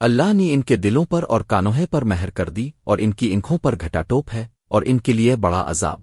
اللہ نے ان کے دلوں پر اور کانوہے پر مہر کر دی اور ان کی انکھوں پر گھٹا ٹوپ ہے اور ان کے لیے بڑا عذاب۔